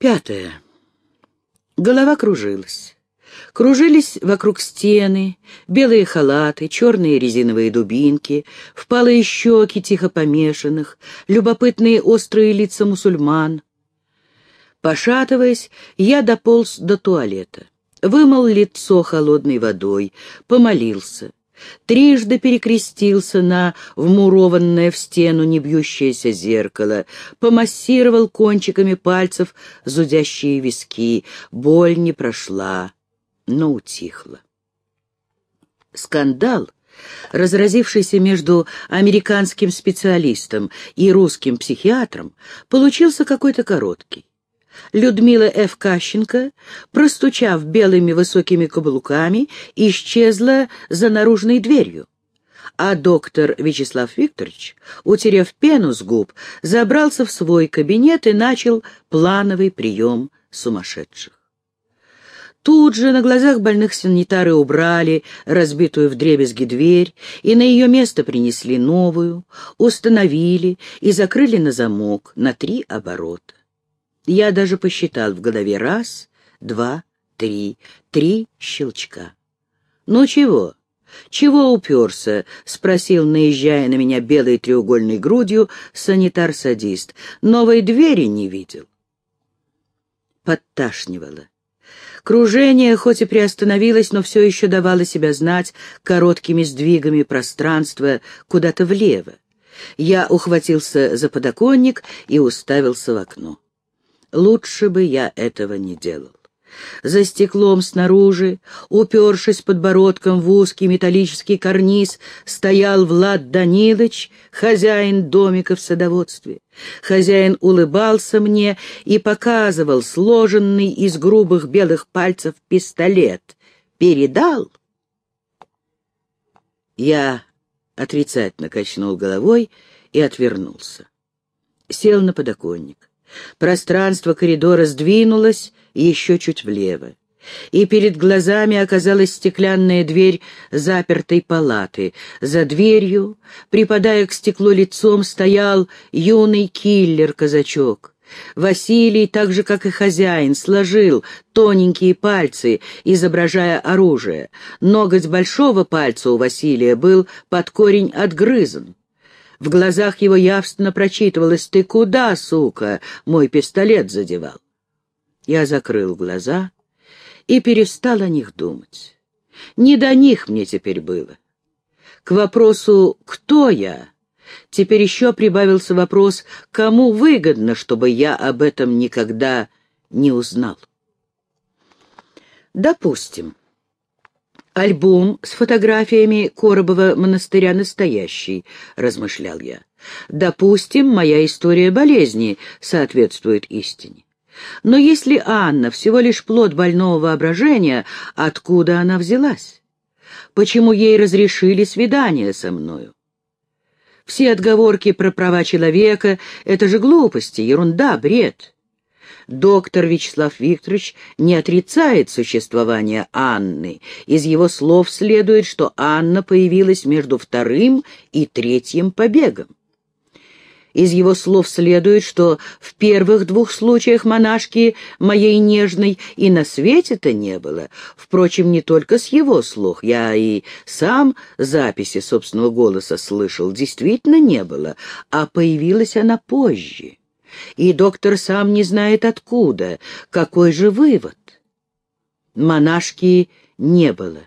Пятое. Голова кружилась. Кружились вокруг стены, белые халаты, черные резиновые дубинки, впалые щеки тихо помешанных, любопытные острые лица мусульман. Пошатываясь, я дополз до туалета, вымыл лицо холодной водой, помолился, трижды перекрестился на вмурованное в стену небьющееся зеркало, помассировал кончиками пальцев зудящие виски, боль не прошла но утихло. Скандал, разразившийся между американским специалистом и русским психиатром, получился какой-то короткий. Людмила Ф. Простучав белыми высокими каблуками, исчезла за наружной дверью. А доктор Вячеслав Викторович, утерев пену с губ, забрался в свой кабинет и начал плановый прием сумасшедших. Тут же на глазах больных санитары убрали разбитую вдребезги дверь и на ее место принесли новую, установили и закрыли на замок на три оборота. Я даже посчитал в голове раз, два, три, три щелчка. «Ну чего? Чего уперся?» — спросил, наезжая на меня белой треугольной грудью, санитар-садист. «Новой двери не видел?» Подташнивало. Кружение хоть и приостановилось, но все еще давало себя знать короткими сдвигами пространства куда-то влево. Я ухватился за подоконник и уставился в окно. Лучше бы я этого не делал. За стеклом снаружи, упершись подбородком в узкий металлический карниз, стоял Влад Данилович, хозяин домика в садоводстве. Хозяин улыбался мне и показывал сложенный из грубых белых пальцев пистолет. «Передал?» Я отрицательно качнул головой и отвернулся. Сел на подоконник. Пространство коридора сдвинулось еще чуть влево. И перед глазами оказалась стеклянная дверь запертой палаты. За дверью, припадая к стеклу лицом, стоял юный киллер-казачок. Василий, так же, как и хозяин, сложил тоненькие пальцы, изображая оружие. Ноготь большого пальца у Василия был под корень отгрызан. В глазах его явственно прочитывалось «Ты куда, сука?» Мой пистолет задевал. Я закрыл глаза и перестал о них думать. Не до них мне теперь было. К вопросу «Кто я?» теперь еще прибавился вопрос «Кому выгодно, чтобы я об этом никогда не узнал?» Допустим, Альбом с фотографиями Коробова монастыря настоящий, размышлял я. Допустим, моя история болезни соответствует истине. Но если Анна всего лишь плод больного воображения, откуда она взялась? Почему ей разрешили свидание со мною? Все отговорки про права человека — это же глупости, ерунда, бред. Доктор Вячеслав Викторович не отрицает существование Анны. Из его слов следует, что Анна появилась между вторым и третьим побегом. Из его слов следует, что в первых двух случаях монашки моей нежной и на свете-то не было. Впрочем, не только с его слов. Я и сам записи собственного голоса слышал. Действительно не было, а появилась она позже и доктор сам не знает откуда. Какой же вывод? Монашки не было.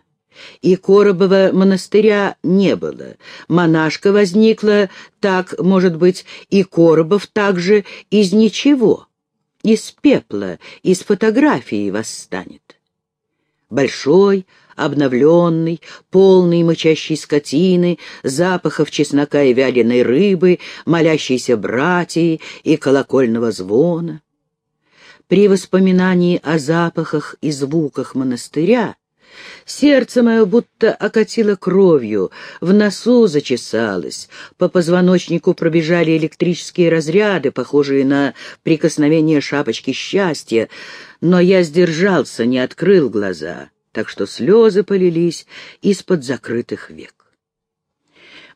И Коробова монастыря не было. Монашка возникла так, может быть, и Коробов также из ничего, из пепла, из фотографии восстанет. Большой, обновленный, полный мычащей скотины, запахов чеснока и вяленой рыбы, молящейся братьи и колокольного звона. При воспоминании о запахах и звуках монастыря Сердце мое будто окатило кровью, в носу зачесалось, по позвоночнику пробежали электрические разряды, похожие на прикосновение шапочки счастья, но я сдержался, не открыл глаза так что слезы полились из-под закрытых век.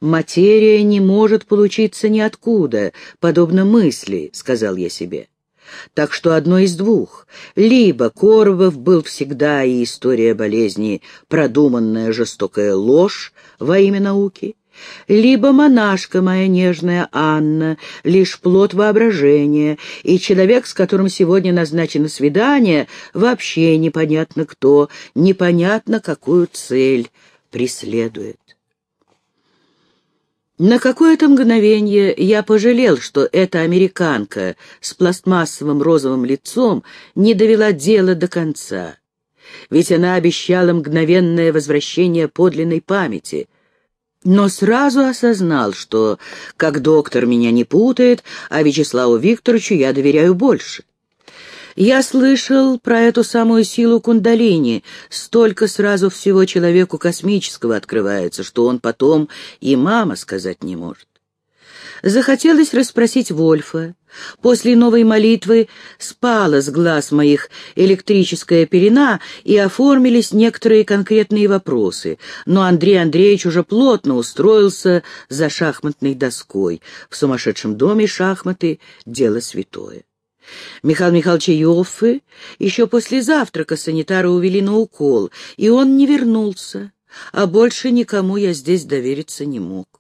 «Материя не может получиться ниоткуда, подобно мысли», — сказал я себе. Так что одно из двух. Либо Коробов был всегда и история болезни, продуманная жестокая ложь во имя науки, либо монашка моя нежная Анна, лишь плод воображения, и человек, с которым сегодня назначено свидание, вообще непонятно кто, непонятно какую цель преследует. На какое-то мгновение я пожалел, что эта американка с пластмассовым розовым лицом не довела дело до конца. Ведь она обещала мгновенное возвращение подлинной памяти. Но сразу осознал, что, как доктор меня не путает, а Вячеславу Викторовичу я доверяю больше. Я слышал про эту самую силу кундалини. Столько сразу всего человеку космического открывается, что он потом и мама сказать не может. Захотелось расспросить Вольфа. После новой молитвы спала с глаз моих электрическая пелена, и оформились некоторые конкретные вопросы, но Андрей Андреевич уже плотно устроился за шахматной доской. В сумасшедшем доме шахматы — дело святое. Михаил Михайлович Йоффе еще после завтрака санитара увели на укол, и он не вернулся, а больше никому я здесь довериться не мог.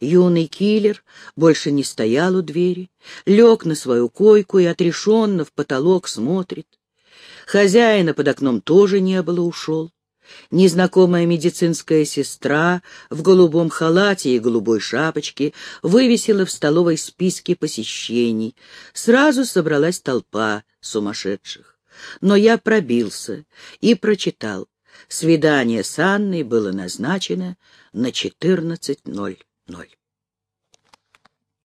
Юный киллер больше не стоял у двери, лег на свою койку и отрешенно в потолок смотрит. Хозяина под окном тоже не было, ушел. Незнакомая медицинская сестра в голубом халате и голубой шапочке вывесила в столовой списки посещений. Сразу собралась толпа сумасшедших. Но я пробился и прочитал. Свидание с Анной было назначено на 14.00 ноль.